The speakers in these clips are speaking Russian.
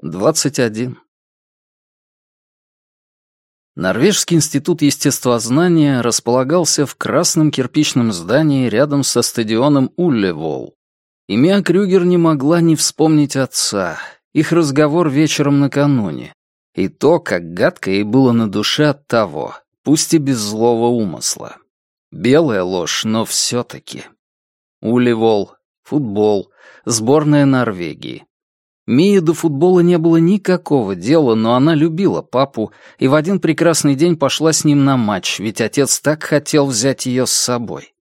21. Норвежский институт естествознания располагался в красном кирпичном здании рядом со стадионом Уллевол. И Миа Крюгер не могла не вспомнить отца, их разговор вечером накануне, и то, как гадко ей было на душе от того, пусть и без злого умысла. Белая ложь, но все-таки. Улевол, футбол, сборная Норвегии. Мии до футбола не было никакого дела, но она любила папу и в один прекрасный день пошла с ним на матч, ведь отец так хотел взять ее с собой.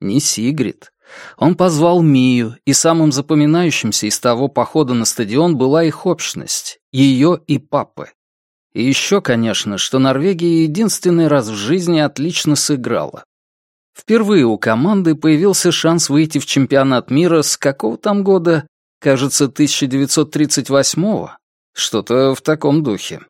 Не Сигрид. Он позвал Мию, и самым запоминающимся из того похода на стадион была их общность, ее и папы. И еще, конечно, что Норвегия единственный раз в жизни отлично сыграла. Впервые у команды появился шанс выйти в чемпионат мира с какого там года Кажется, 1938-го. Что-то в таком духе.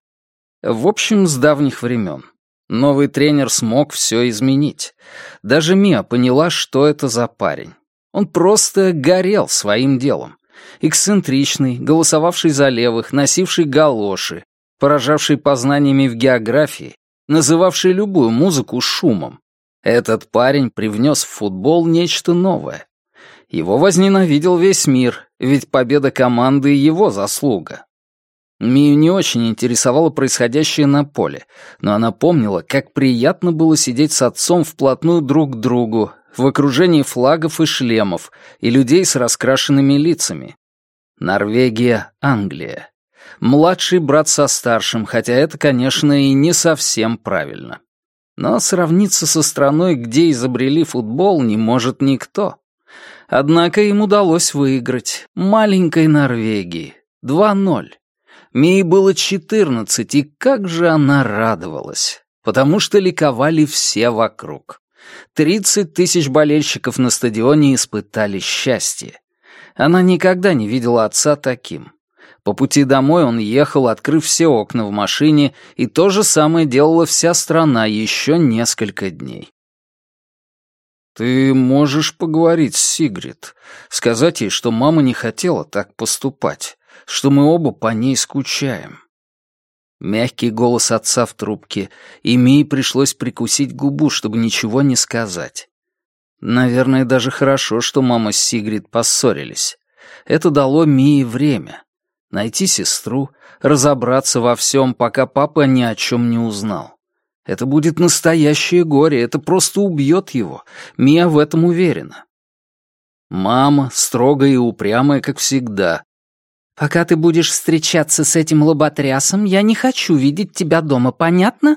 В общем, с давних времен. Новый тренер смог все изменить. Даже Мия поняла, что это за парень. Он просто горел своим делом. Эксцентричный, голосовавший за левых, носивший галоши, поражавший познаниями в географии, называвший любую музыку шумом. Этот парень привнес в футбол нечто новое. Его возненавидел весь мир, ведь победа команды — его заслуга. Мию не очень интересовало происходящее на поле, но она помнила, как приятно было сидеть с отцом вплотную друг к другу, в окружении флагов и шлемов, и людей с раскрашенными лицами. Норвегия, Англия. Младший брат со старшим, хотя это, конечно, и не совсем правильно. Но сравниться со страной, где изобрели футбол, не может никто. Однако им удалось выиграть. Маленькой Норвегии. 2-0. Мии было 14, и как же она радовалась. Потому что ликовали все вокруг. 30 тысяч болельщиков на стадионе испытали счастье. Она никогда не видела отца таким. По пути домой он ехал, открыв все окна в машине, и то же самое делала вся страна еще несколько дней. «Ты можешь поговорить с Сигрид, сказать ей, что мама не хотела так поступать, что мы оба по ней скучаем». Мягкий голос отца в трубке, и Мии пришлось прикусить губу, чтобы ничего не сказать. Наверное, даже хорошо, что мама с Сигрид поссорились. Это дало Мии время. Найти сестру, разобраться во всем, пока папа ни о чем не узнал. Это будет настоящее горе, это просто убьет его. Мия в этом уверена. Мама, строгая и упрямая, как всегда. «Пока ты будешь встречаться с этим лоботрясом, я не хочу видеть тебя дома, понятно?»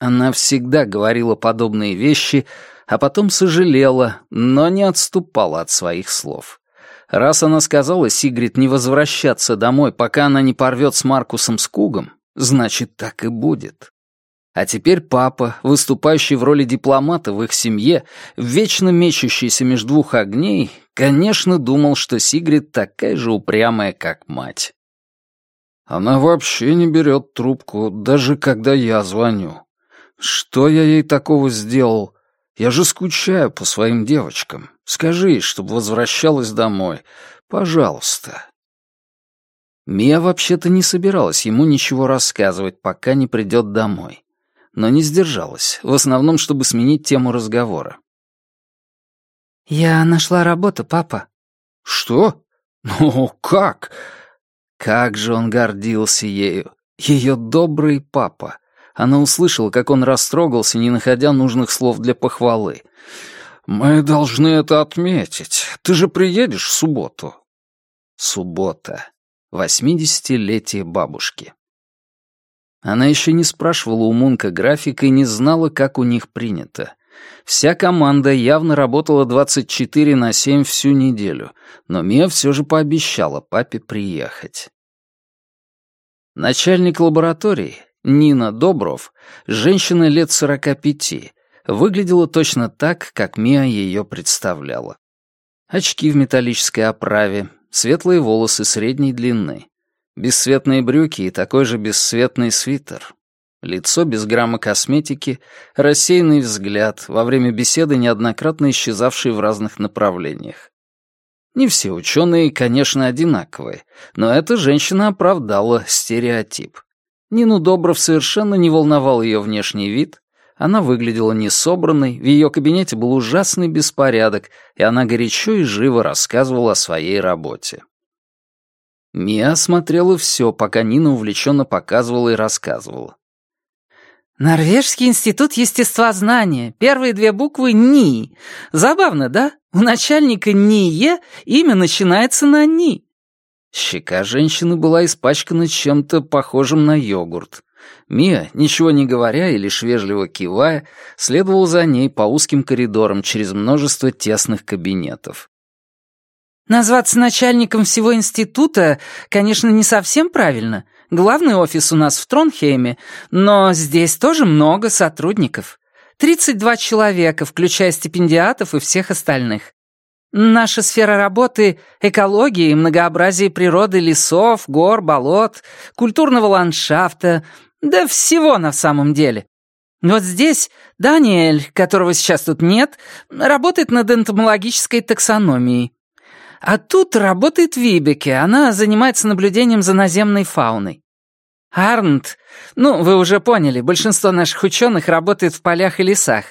Она всегда говорила подобные вещи, а потом сожалела, но не отступала от своих слов. Раз она сказала Сигрид не возвращаться домой, пока она не порвет с Маркусом Скугом, значит, так и будет. А теперь папа, выступающий в роли дипломата в их семье, вечно мечущийся между двух огней, конечно, думал, что Сигрид такая же упрямая, как мать. Она вообще не берет трубку, даже когда я звоню. Что я ей такого сделал? Я же скучаю по своим девочкам. Скажи ей, чтобы возвращалась домой. Пожалуйста. Мия вообще-то не собиралась ему ничего рассказывать, пока не придет домой но не сдержалась, в основном, чтобы сменить тему разговора. «Я нашла работу, папа». «Что? Ну, как?» Как же он гордился ею. Ее добрый папа. Она услышала, как он растрогался, не находя нужных слов для похвалы. «Мы должны это отметить. Ты же приедешь в субботу?» Суббота. Восьмидесятилетие бабушки. Она еще не спрашивала у Мунка график и не знала, как у них принято. Вся команда явно работала 24 на 7 всю неделю, но Мия все же пообещала папе приехать. Начальник лаборатории, Нина Добров, женщина лет 45, выглядела точно так, как Мия ее представляла. Очки в металлической оправе, светлые волосы средней длины. Бесцветные брюки и такой же бесцветный свитер. Лицо без грамма косметики, рассеянный взгляд, во время беседы неоднократно исчезавший в разных направлениях. Не все ученые, конечно, одинаковые, но эта женщина оправдала стереотип. Нину Добров совершенно не волновал ее внешний вид, она выглядела несобранной, в ее кабинете был ужасный беспорядок, и она горячо и живо рассказывала о своей работе. Мия осмотрела все, пока Нина увлеченно показывала и рассказывала. «Норвежский институт естествознания. Первые две буквы «НИ». Забавно, да? У начальника НИЕ имя начинается на «НИ». Щека женщины была испачкана чем-то похожим на йогурт. Мия, ничего не говоря и лишь вежливо кивая, следовал за ней по узким коридорам через множество тесных кабинетов. Назваться начальником всего института, конечно, не совсем правильно. Главный офис у нас в Тронхейме, но здесь тоже много сотрудников. 32 человека, включая стипендиатов и всех остальных. Наша сфера работы — экология и многообразие природы лесов, гор, болот, культурного ландшафта, да всего на самом деле. Вот здесь Даниэль, которого сейчас тут нет, работает над энтомологической таксономией. А тут работает Вибеке, она занимается наблюдением за наземной фауной. Арнт, ну, вы уже поняли, большинство наших ученых работает в полях и лесах.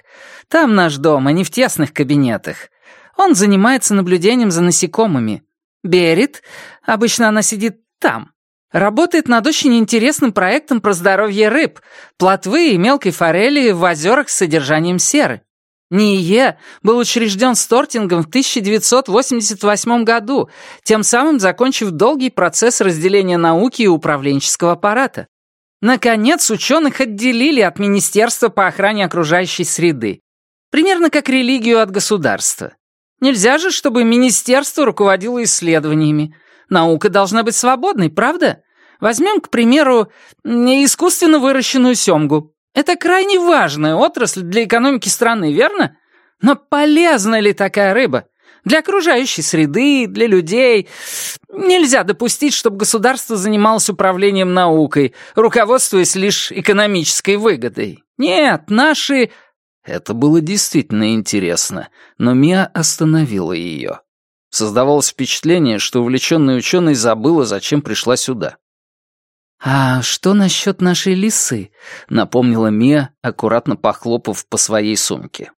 Там наш дом, а не в тесных кабинетах. Он занимается наблюдением за насекомыми. Берет, обычно она сидит там, работает над очень интересным проектом про здоровье рыб, плотвы и мелкой форели в озерах с содержанием серы. НИЕ был учрежден Стортингом в 1988 году, тем самым закончив долгий процесс разделения науки и управленческого аппарата. Наконец, ученых отделили от Министерства по охране окружающей среды. Примерно как религию от государства. Нельзя же, чтобы министерство руководило исследованиями. Наука должна быть свободной, правда? Возьмем, к примеру, искусственно выращенную семгу. Это крайне важная отрасль для экономики страны, верно? Но полезна ли такая рыба? Для окружающей среды, для людей. Нельзя допустить, чтобы государство занималось управлением наукой, руководствуясь лишь экономической выгодой. Нет, наши это было действительно интересно, но Мия остановила ее. Создавалось впечатление, что увлеченный ученый забыла, зачем пришла сюда. «А что насчет нашей лисы?» — напомнила Мия, аккуратно похлопав по своей сумке.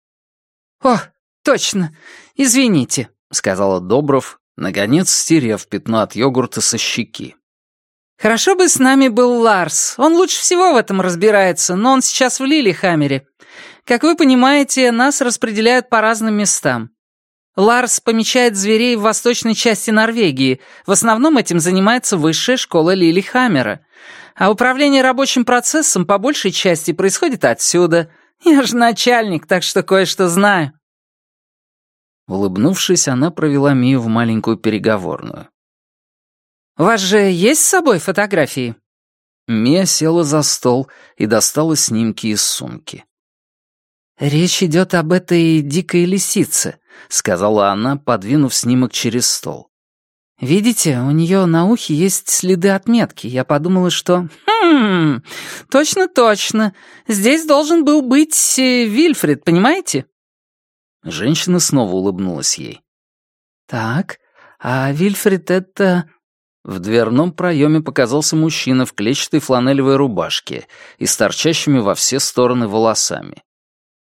«О, точно! Извините», — сказала Добров, наконец стерев пятно от йогурта со щеки. «Хорошо бы с нами был Ларс. Он лучше всего в этом разбирается, но он сейчас в Лилихаммере. Как вы понимаете, нас распределяют по разным местам. Ларс помечает зверей в восточной части Норвегии. В основном этим занимается высшая школа Лилихаммера. А управление рабочим процессом по большей части происходит отсюда. Я же начальник, так что кое-что знаю». Улыбнувшись, она провела Мию в маленькую переговорную. «У вас же есть с собой фотографии?» Мия села за стол и достала снимки из сумки. «Речь идет об этой дикой лисице», — сказала она, подвинув снимок через стол. «Видите, у нее на ухе есть следы отметки. Я подумала, что... Хм, точно-точно. Здесь должен был быть э, Вильфред, понимаете?» Женщина снова улыбнулась ей. «Так, а Вильфред это...» В дверном проеме показался мужчина в клетчатой фланелевой рубашке и с торчащими во все стороны волосами.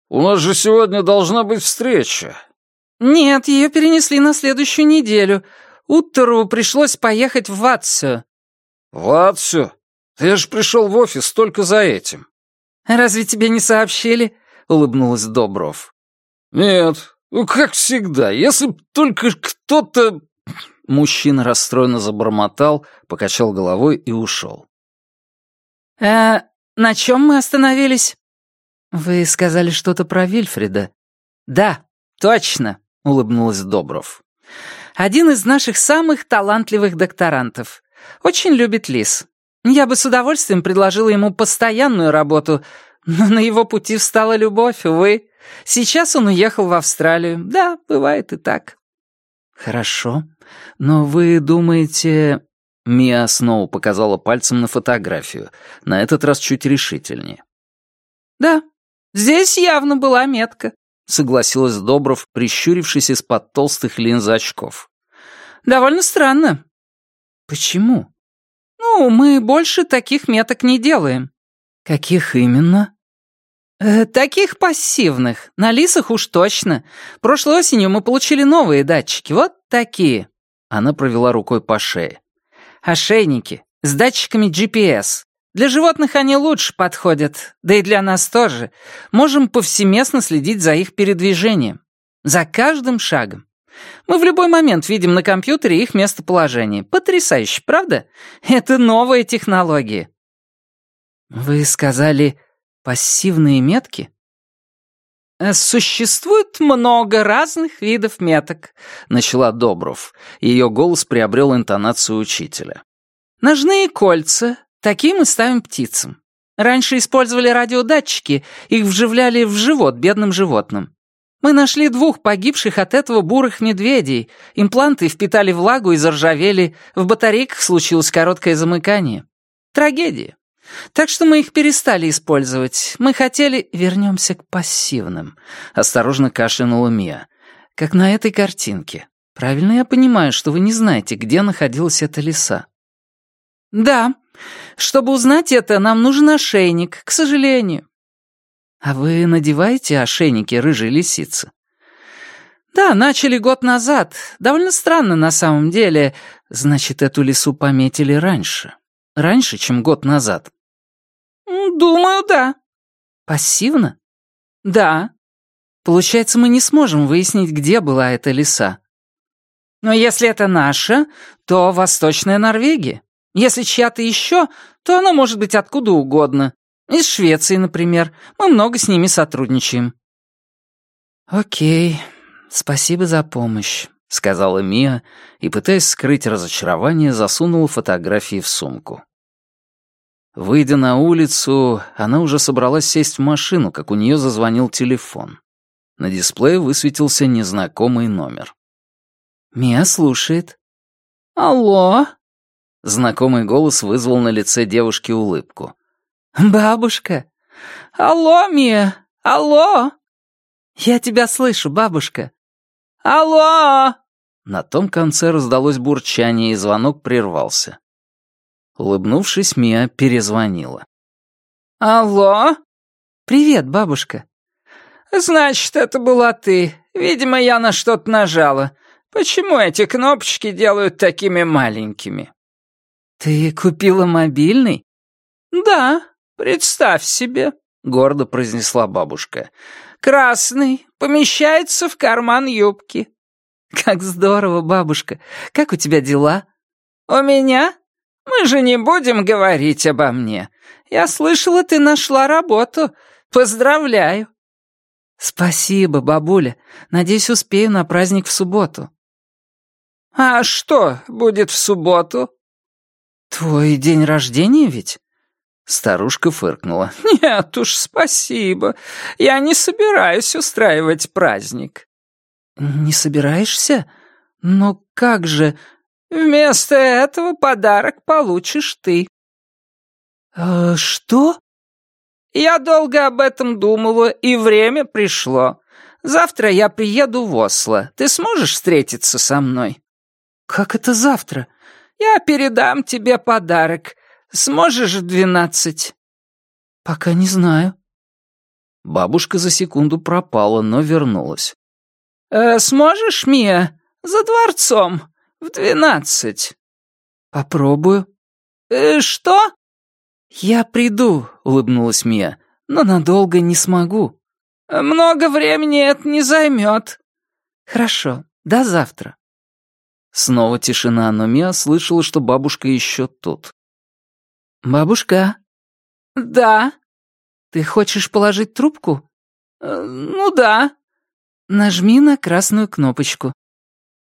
«У нас же сегодня должна быть встреча». «Нет, ее перенесли на следующую неделю. Уттеру пришлось поехать в Ватсю». «Ватсю? Я же пришел в офис только за этим». «Разве тебе не сообщили?» — улыбнулась Добров. «Нет, ну как всегда, если б только кто-то...» Мужчина расстроенно забормотал, покачал головой и ушел. «Э, на чем мы остановились?» «Вы сказали что-то про Вильфрида?» «Да, точно», — улыбнулась Добров. «Один из наших самых талантливых докторантов. Очень любит лис. Я бы с удовольствием предложила ему постоянную работу, но на его пути встала любовь, увы. Сейчас он уехал в Австралию. Да, бывает и так». «Хорошо. Но вы думаете...» Мия снова показала пальцем на фотографию, на этот раз чуть решительнее. «Да, Здесь явно была метка», — согласилась Добров, прищурившись из-под толстых линз очков. «Довольно странно». «Почему?» «Ну, мы больше таких меток не делаем». «Каких именно?» Э, «Таких пассивных. На лисах уж точно. Прошлой осенью мы получили новые датчики. Вот такие». Она провела рукой по шее. «Ошейники. С датчиками GPS. Для животных они лучше подходят. Да и для нас тоже. Можем повсеместно следить за их передвижением. За каждым шагом. Мы в любой момент видим на компьютере их местоположение. Потрясающе, правда? Это новые технологии». «Вы сказали Пассивные метки? Э, «Существует много разных видов меток», — начала Добров. Ее голос приобрел интонацию учителя. «Ножные кольца. Такие мы ставим птицам. Раньше использовали радиодатчики, их вживляли в живот бедным животным. Мы нашли двух погибших от этого бурых медведей. Импланты впитали влагу и заржавели, в батарейках случилось короткое замыкание. Трагедия. Так что мы их перестали использовать. Мы хотели... Вернемся к пассивным. Осторожно кашлянула Мия. Как на этой картинке. Правильно я понимаю, что вы не знаете, где находилась эта лиса? Да. Чтобы узнать это, нам нужен ошейник, к сожалению. А вы надеваете ошейники рыжей лисицы? Да, начали год назад. Довольно странно на самом деле. Значит, эту лису пометили раньше. Раньше, чем год назад. «Думаю, да». «Пассивно?» «Да». «Получается, мы не сможем выяснить, где была эта лиса». «Но если это наша, то Восточная Норвегия. Если чья-то еще, то она может быть откуда угодно. Из Швеции, например. Мы много с ними сотрудничаем». «Окей, спасибо за помощь», — сказала Мия и, пытаясь скрыть разочарование, засунула фотографии в сумку. Выйдя на улицу, она уже собралась сесть в машину, как у нее зазвонил телефон. На дисплее высветился незнакомый номер. «Мия слушает». «Алло?» Знакомый голос вызвал на лице девушки улыбку. «Бабушка!» «Алло, Мия! Алло!» «Я тебя слышу, бабушка!» «Алло!» На том конце раздалось бурчание, и звонок прервался. Улыбнувшись, Мия перезвонила. «Алло?» «Привет, бабушка». «Значит, это была ты. Видимо, я на что-то нажала. Почему эти кнопочки делают такими маленькими?» «Ты купила мобильный?» «Да, представь себе», — гордо произнесла бабушка. «Красный, помещается в карман юбки». «Как здорово, бабушка! Как у тебя дела?» «У меня? Мы же не будем говорить обо мне. Я слышала, ты нашла работу. Поздравляю». «Спасибо, бабуля. Надеюсь, успею на праздник в субботу». «А что будет в субботу?» «Твой день рождения ведь?» Старушка фыркнула. «Нет уж, спасибо. Я не собираюсь устраивать праздник». «Не собираешься? Но как же...» Вместо этого подарок получишь ты». «Э, «Что?» «Я долго об этом думала, и время пришло. Завтра я приеду в Осло. Ты сможешь встретиться со мной?» «Как это завтра?» «Я передам тебе подарок. Сможешь в двенадцать?» «Пока не знаю». Бабушка за секунду пропала, но вернулась. «Э, «Сможешь, Мия? За дворцом. «В двенадцать». «Попробую». «Э, что?» «Я приду», — улыбнулась Мия, — «но надолго не смогу». «Много времени это не займет». «Хорошо, до завтра». Снова тишина, но Мия слышала, что бабушка еще тут. «Бабушка?» «Да». «Ты хочешь положить трубку?» «Э, «Ну да». «Нажми на красную кнопочку».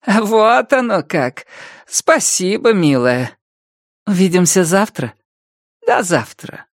«Вот оно как! Спасибо, милая!» «Увидимся завтра?» «До завтра!»